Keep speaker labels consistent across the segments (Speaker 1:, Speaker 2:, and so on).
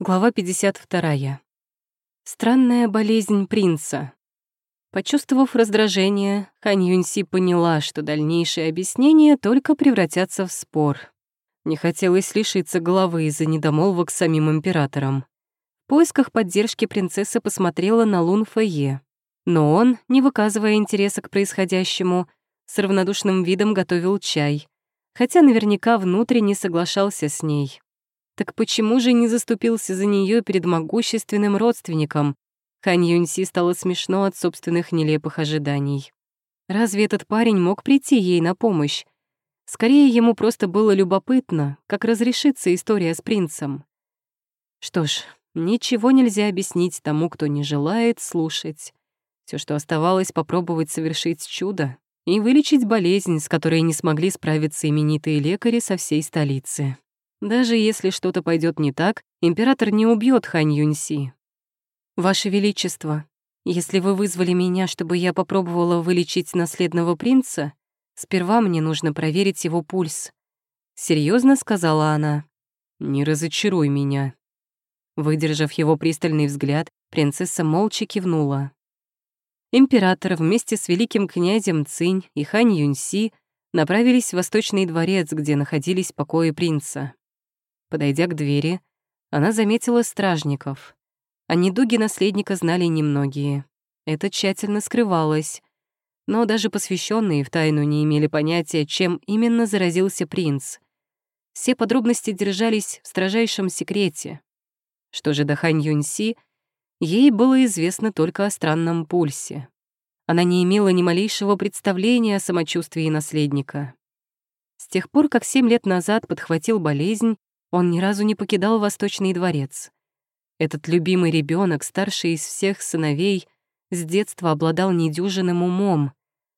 Speaker 1: Глава 52. Странная болезнь принца. Почувствовав раздражение, Хань Юньси поняла, что дальнейшие объяснения только превратятся в спор. Не хотелось лишиться головы из-за недомолвок самим императором. В поисках поддержки принцесса посмотрела на Лун Фэйе. Но он, не выказывая интереса к происходящему, с равнодушным видом готовил чай, хотя наверняка внутренне соглашался с ней. Так почему же не заступился за нее перед могущественным родственником? Хань Юньси стало смешно от собственных нелепых ожиданий. Разве этот парень мог прийти ей на помощь? Скорее, ему просто было любопытно, как разрешится история с принцем. Что ж, ничего нельзя объяснить тому, кто не желает слушать. Все, что оставалось, попробовать совершить чудо и вылечить болезнь, с которой не смогли справиться именитые лекари со всей столицы. Даже если что-то пойдет не так, император не убьет Хань Юньси. «Ваше Величество, если вы вызвали меня, чтобы я попробовала вылечить наследного принца, сперва мне нужно проверить его пульс», — серьезно сказала она. «Не разочаруй меня». Выдержав его пристальный взгляд, принцесса молча кивнула. Император вместе с великим князем Цинь и Хань Юньси направились в Восточный дворец, где находились покои принца. Подойдя к двери, она заметила стражников. О недуге наследника знали немногие. Это тщательно скрывалось. Но даже посвященные в тайну не имели понятия, чем именно заразился принц. Все подробности держались в строжайшем секрете. Что же до Хань Юньси, ей было известно только о странном пульсе. Она не имела ни малейшего представления о самочувствии наследника. С тех пор, как семь лет назад подхватил болезнь, он ни разу не покидал Восточный дворец. Этот любимый ребенок, старший из всех сыновей, с детства обладал недюжинным умом.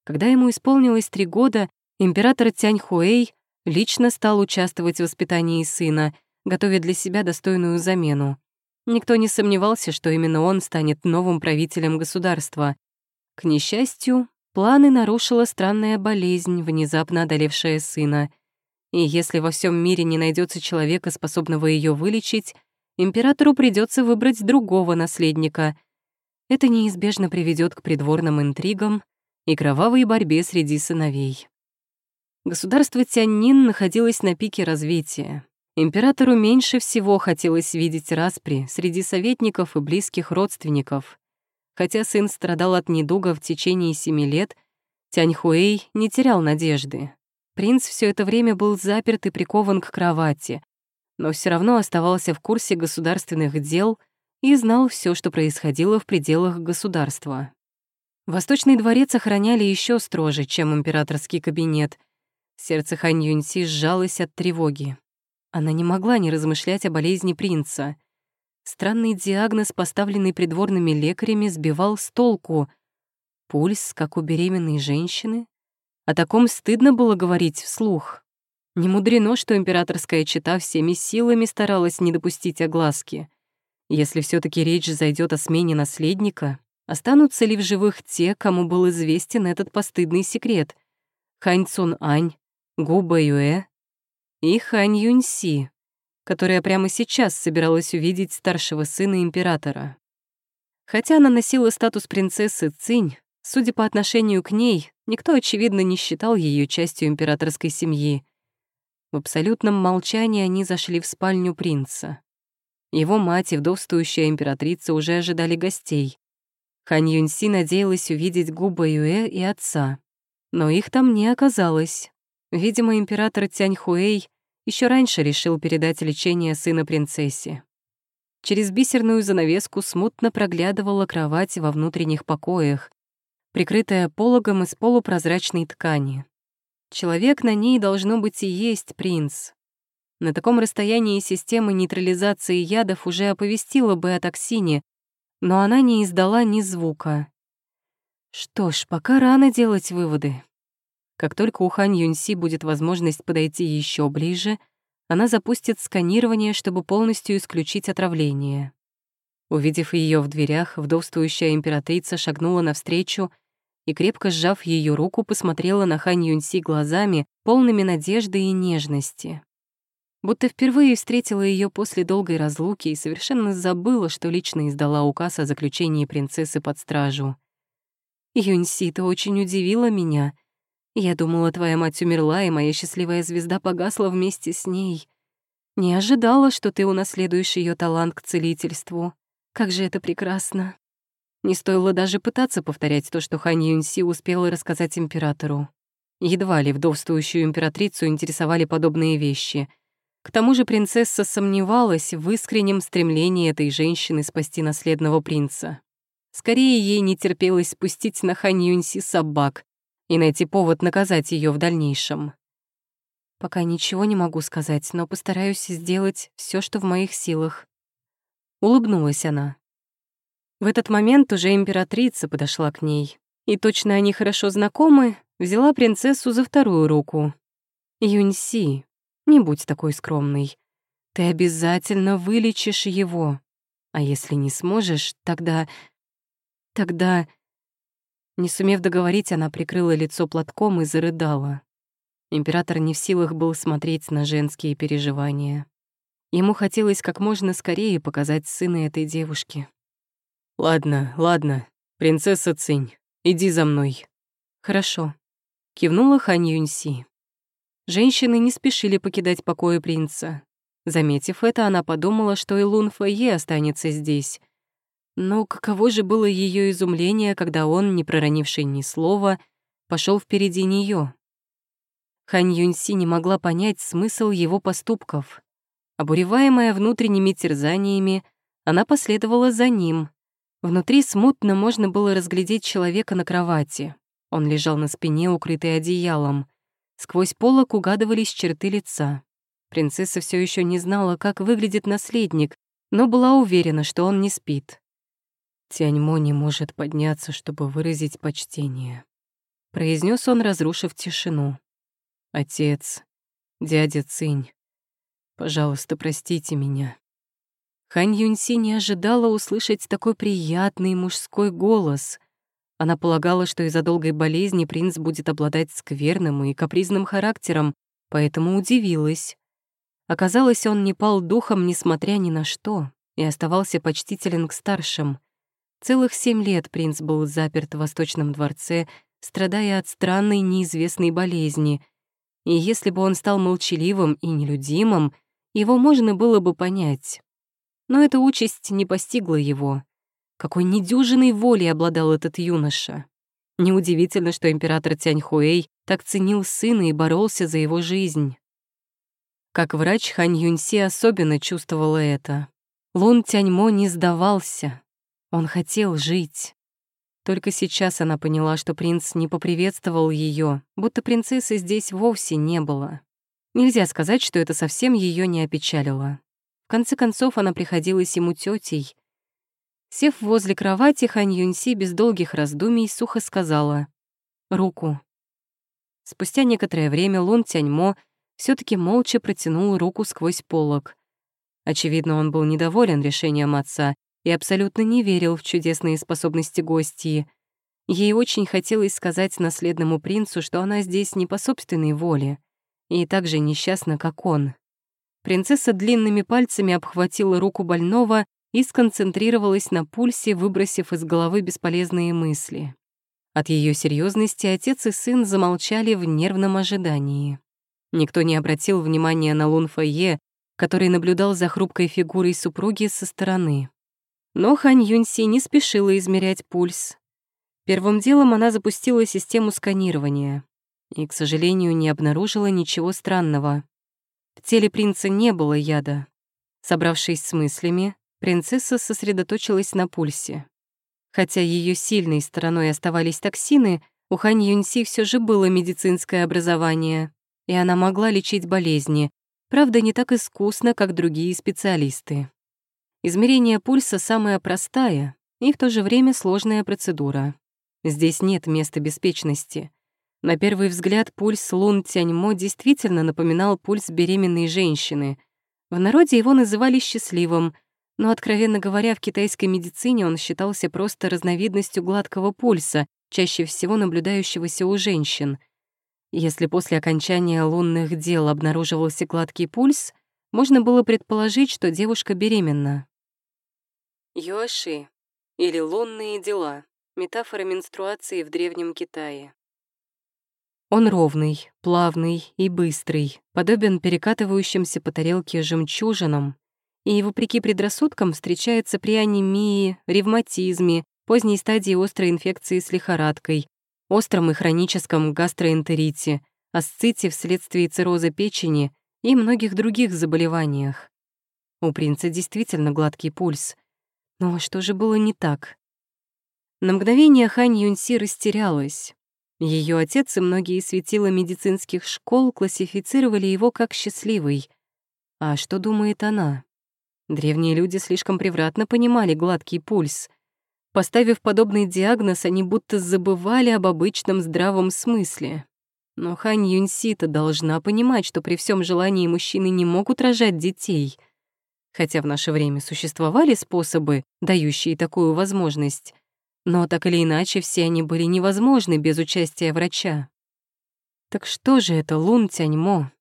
Speaker 1: Когда ему исполнилось три года, император Тянь Хуэй лично стал участвовать в воспитании сына, готовя для себя достойную замену. Никто не сомневался, что именно он станет новым правителем государства. К несчастью, планы нарушила странная болезнь, внезапно одолевшая сына — и если во всем мире не найдется человека, способного ее вылечить, императору придется выбрать другого наследника. Это неизбежно приведет к придворным интригам и кровавой борьбе среди сыновей. Государство Тяньнин находилось на пике развития. Императору меньше всего хотелось видеть распри среди советников и близких родственников. Хотя сын страдал от недуга в течение семи лет, Тяньхуэй не терял надежды. Принц все это время был заперт и прикован к кровати, но все равно оставался в курсе государственных дел и знал все, что происходило в пределах государства. Восточный дворец охраняли еще строже, чем императорский кабинет. Сердце Хань Юньси сжалось от тревоги. Она не могла не размышлять о болезни принца. Странный диагноз, поставленный придворными лекарями, сбивал с толку. Пульс, как у беременной женщины, о таком стыдно было говорить вслух. Не мудрено, что императорская чета всеми силами старалась не допустить огласки. Если все таки речь зайдет о смене наследника, останутся ли в живых те, кому был известен этот постыдный секрет? Хань Цун Ань, Гу Бэюэ и Хань Юньси, которая прямо сейчас собиралась увидеть старшего сына императора. Хотя она носила статус принцессы Цинь, судя по отношению к ней, Никто, очевидно, не считал ее частью императорской семьи. В абсолютном молчании они зашли в спальню принца. Его мать и вдовствующая императрица уже ожидали гостей. Хань Юньси надеялась увидеть Губа Юэ и отца. Но их там не оказалось. Видимо, император Тянь Хуэй еще раньше решил передать лечение сына принцессе. Через бисерную занавеску смутно проглядывала кровать во внутренних покоях, прикрытая пологом из полупрозрачной ткани. Человек на ней должно быть и есть принц. На таком расстоянии система нейтрализации ядов уже оповестила бы о токсине, но она не издала ни звука. Что ж, пока рано делать выводы. Как только у Хань Юньси будет возможность подойти еще ближе, она запустит сканирование, чтобы полностью исключить отравление. Увидев ее в дверях, вдовствующая императрица шагнула навстречу и, крепко сжав ее руку, посмотрела на Хань Юньси глазами, полными надежды и нежности. будто впервые встретила ее после долгой разлуки и совершенно забыла, что лично издала указ о заключении принцессы под стражу. «Юньси, ты очень удивила меня. Я думала, твоя мать умерла, и моя счастливая звезда погасла вместе с ней. Не ожидала, что ты унаследуешь ее талант к целительству. Как же это прекрасно!» Не стоило даже пытаться повторять то, что Хань Юньси успела рассказать императору. Едва ли вдовствующую императрицу интересовали подобные вещи. К тому же принцесса сомневалась в искреннем стремлении этой женщины спасти наследного принца. Скорее, ей не терпелось спустить на Хань Юньси собак и найти повод наказать ее в дальнейшем. Пока ничего не могу сказать, но постараюсь сделать все, что в моих силах. Улыбнулась она. В этот момент уже императрица подошла к ней, и точно они хорошо знакомы, взяла принцессу за вторую руку. «Юньси, не будь такой скромной. Ты обязательно вылечишь его. А если не сможешь, тогда... Тогда...» Не сумев договорить, она прикрыла лицо платком и зарыдала. Император не в силах был смотреть на женские переживания. Ему хотелось как можно скорее показать сына этой девушки. «Ладно, ладно, принцесса Цинь, иди за мной». «Хорошо», — кивнула Хань Юньси. Женщины не спешили покидать покои принца. Заметив это, она подумала, что и Лун Фэйе останется здесь. Но каково же было ее изумление, когда он, не проронивший ни слова, пошел впереди нее. Хань Юньси не могла понять смысл его поступков. Обуреваемая внутренними терзаниями, она последовала за ним, Внутри смутно можно было разглядеть человека на кровати. Он лежал на спине, укрытый одеялом. Сквозь полок угадывались черты лица. Принцесса все еще не знала, как выглядит наследник, но была уверена, что он не спит. «Тяньмо не может подняться, чтобы выразить почтение», — произнес он, разрушив тишину. «Отец, дядя Цинь, пожалуйста, простите меня». Хань Юньси не ожидала услышать такой приятный мужской голос. Она полагала, что из-за долгой болезни принц будет обладать скверным и капризным характером, поэтому удивилась. Оказалось, он не пал духом, несмотря ни на что, и оставался почтителен к старшим. Целых семь лет принц был заперт в Восточном дворце, страдая от странной неизвестной болезни. И если бы он стал молчаливым и нелюдимым, его можно было бы понять. Но эта участь не постигла его. Какой недюжиной волей обладал этот юноша. Неудивительно, что император Тяньхуэй так ценил сына и боролся за его жизнь. Как врач, Хань Юньси особенно чувствовала это. Лун Тяньмо не сдавался. Он хотел жить. Только сейчас она поняла, что принц не поприветствовал ее, будто принцессы здесь вовсе не было. Нельзя сказать, что это совсем ее не опечалило. В конце концов, она приходилась ему тетей. Сев возле кровати, Хань Юньси без долгих раздумий сухо сказала «Руку». Спустя некоторое время Лун Тяньмо все таки молча протянул руку сквозь полог. Очевидно, он был недоволен решением отца и абсолютно не верил в чудесные способности гостьи. Ей очень хотелось сказать наследному принцу, что она здесь не по собственной воле, и так же несчастна, как он. Принцесса длинными пальцами обхватила руку больного и сконцентрировалась на пульсе, выбросив из головы бесполезные мысли. От ее серьезности отец и сын замолчали в нервном ожидании. Никто не обратил внимания на Лун Фэйе, который наблюдал за хрупкой фигурой супруги со стороны. Но Хань Юньси не спешила измерять пульс. Первым делом она запустила систему сканирования и, к сожалению, не обнаружила ничего странного. В теле принца не было яда. Собравшись с мыслями, принцесса сосредоточилась на пульсе. Хотя ее сильной стороной оставались токсины, у Хань Юньси все же было медицинское образование, и она могла лечить болезни, правда, не так искусно, как другие специалисты. Измерение пульса самая простая и в то же время сложная процедура. Здесь нет места беспечности. На первый взгляд пульс Лун Тяньмо действительно напоминал пульс беременной женщины. В народе его называли счастливым, но, откровенно говоря, в китайской медицине он считался просто разновидностью гладкого пульса, чаще всего наблюдающегося у женщин. Если после окончания лунных дел обнаруживался гладкий пульс, можно было предположить, что девушка беременна. Юаши, или лунные дела, метафора менструации в Древнем Китае. Он ровный, плавный и быстрый, подобен перекатывающимся по тарелке жемчужинам, и, вопреки предрассудкам, встречается при анемии, ревматизме, поздней стадии острой инфекции с лихорадкой, остром и хроническом гастроэнтерите, асците вследствие цирроза печени и многих других заболеваниях. У принца действительно гладкий пульс. Но что же было не так? На мгновение Хань Юньси растерялась. Ее отец и многие светила медицинских школ классифицировали его как счастливый. А что думает она? Древние люди слишком превратно понимали гладкий пульс. Поставив подобный диагноз, они будто забывали об обычном здравом смысле. Но Хань Юньси-то должна понимать, что при всем желании мужчины не могут рожать детей. Хотя в наше время существовали способы, дающие такую возможность — но так или иначе все они были невозможны без участия врача. Так что же это Лун Тяньмо?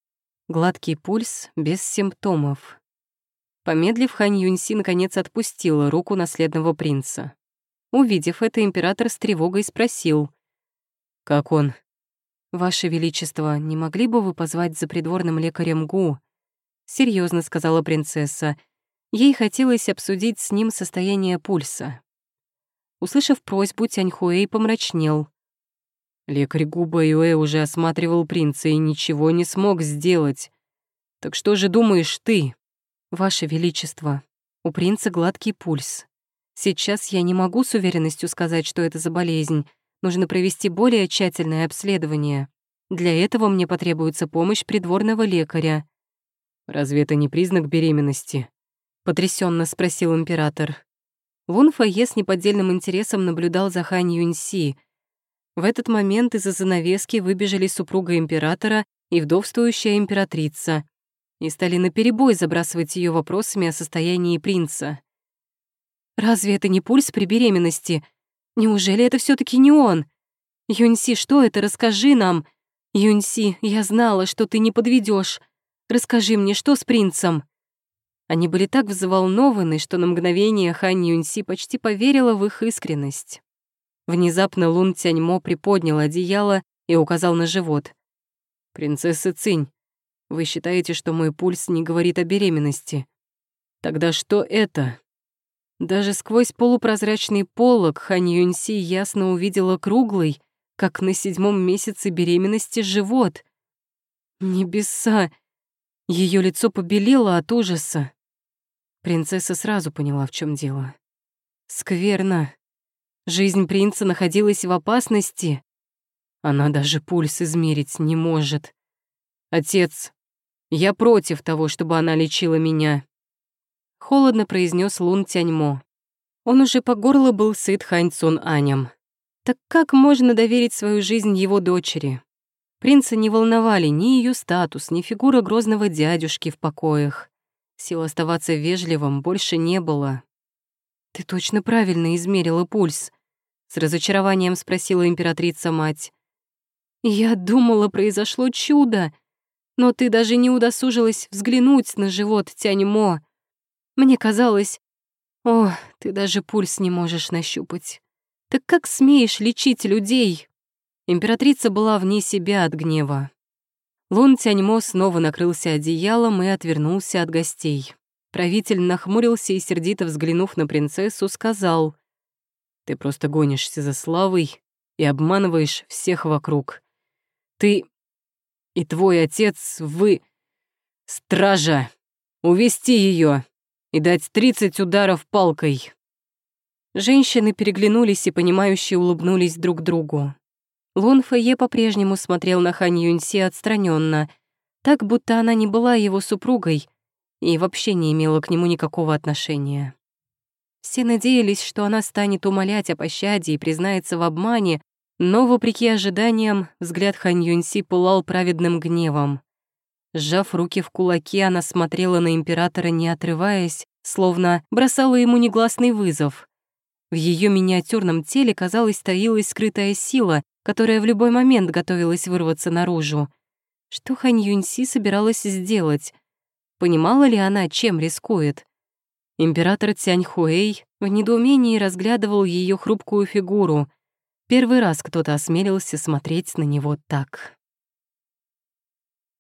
Speaker 1: Гладкий пульс без симптомов. Помедлив, Хань Юньси наконец отпустила руку наследного принца. Увидев это, император с тревогой спросил. «Как он?» «Ваше Величество, не могли бы вы позвать за придворным лекарем Гу?» Серьезно сказала принцесса. Ей хотелось обсудить с ним состояние пульса. Услышав просьбу, Тяньхуэй помрачнел. Лекарь Губа Юэ уже осматривал принца и ничего не смог сделать. Так что же думаешь ты? Ваше Величество, у принца гладкий пульс. Сейчас я не могу с уверенностью сказать, что это за болезнь. Нужно провести более тщательное обследование. Для этого мне потребуется помощь придворного лекаря. «Разве это не признак беременности?» — потрясенно спросил император. Вун Фае с неподдельным интересом наблюдал за Хань Юньси. В этот момент из-за занавески выбежали супруга императора и вдовствующая императрица и стали наперебой забрасывать ее вопросами о состоянии принца. «Разве это не пульс при беременности? Неужели это все таки не он? Юньси, что это? Расскажи нам. Юньси, я знала, что ты не подведешь. Расскажи мне, что с принцем?» Они были так взволнованы, что на мгновение Хан Юньси почти поверила в их искренность. Внезапно Лун Тяньмо приподнял одеяло и указал на живот. «Принцесса Цинь, вы считаете, что мой пульс не говорит о беременности? Тогда что это?» Даже сквозь полупрозрачный полог Хан Юньси ясно увидела круглый, как на седьмом месяце беременности, живот. Небеса! Ее лицо побелело от ужаса. Принцесса сразу поняла, в чем дело. Скверно. Жизнь принца находилась в опасности. Она даже пульс измерить не может. Отец, я против того, чтобы она лечила меня. Холодно произнес Лун Тяньмо. Он уже по горло был сыт Хань Цун Аням. Так как можно доверить свою жизнь его дочери? Принца не волновали ни ее статус, ни фигура грозного дядюшки в покоях. Сил оставаться вежливым больше не было. «Ты точно правильно измерила пульс?» — с разочарованием спросила императрица-мать. «Я думала, произошло чудо, но ты даже не удосужилась взглянуть на живот Тяньмо. Мне казалось... О, ты даже пульс не можешь нащупать. Так как смеешь лечить людей?» Императрица была вне себя от гнева. Лун Тяньмо снова накрылся одеялом и отвернулся от гостей. Правитель нахмурился и, сердито взглянув на принцессу, сказал, «Ты просто гонишься за славой и обманываешь всех вокруг. Ты и твой отец, вы... Стража! Увести ее и дать тридцать ударов палкой!» Женщины переглянулись и, понимающе улыбнулись друг другу. Лун Фэйе по-прежнему смотрел на Хань Юньси отстраненно, так будто она не была его супругой и вообще не имела к нему никакого отношения. Все надеялись, что она станет умолять о пощаде и признается в обмане, но, вопреки ожиданиям, взгляд Хань Юньси пылал праведным гневом. Сжав руки в кулаки, она смотрела на императора, не отрываясь, словно бросала ему негласный вызов. В ее миниатюрном теле, казалось, таилась скрытая сила, которая в любой момент готовилась вырваться наружу. Что Хань Юньси собиралась сделать? Понимала ли она, чем рискует? Император Цяньхуэй в недоумении разглядывал ее хрупкую фигуру. Первый раз кто-то осмелился смотреть на него так.